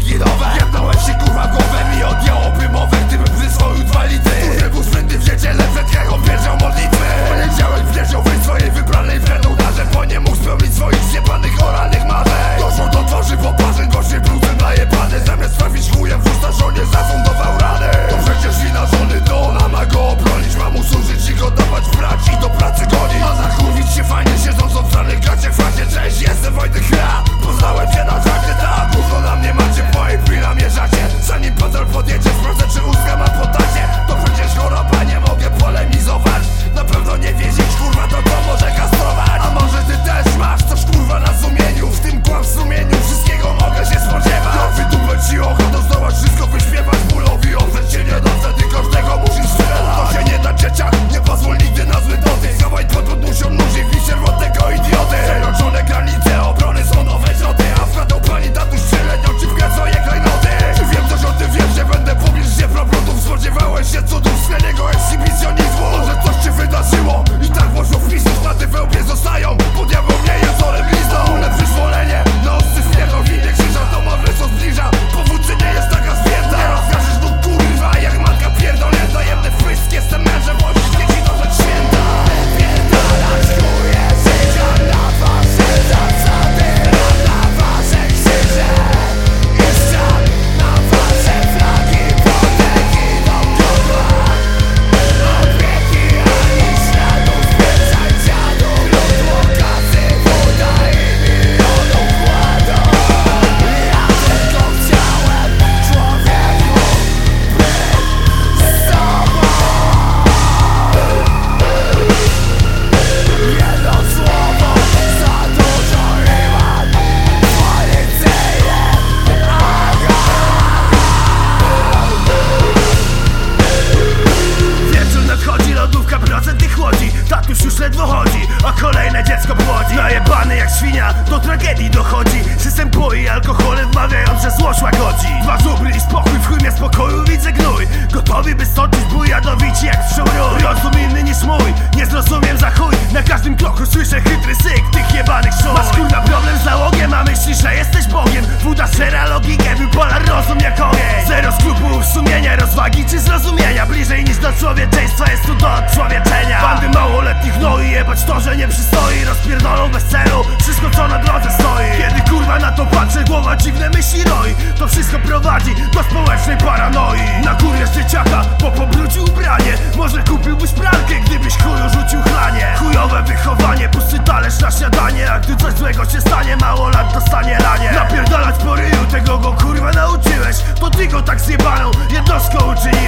get up. Że nie przystoi Rozpierdolą bez celu wszystko co na drodze stoi. Kiedy kurwa na to patrzę, głowa dziwne myśli roi. To wszystko prowadzi do społecznej paranoi. Na górę dzieciaka, bo pobrudził ubranie. Może kupiłbyś pralkę, gdybyś chuju rzucił chlanie. Chujowe wychowanie, pusty talerz na śniadanie. A gdy coś złego się stanie, mało lat dostanie ranie. Napierdalać po ryju, tego go kurwa nauczyłeś. To ty go tak zjebaną jednostką uczyniłeś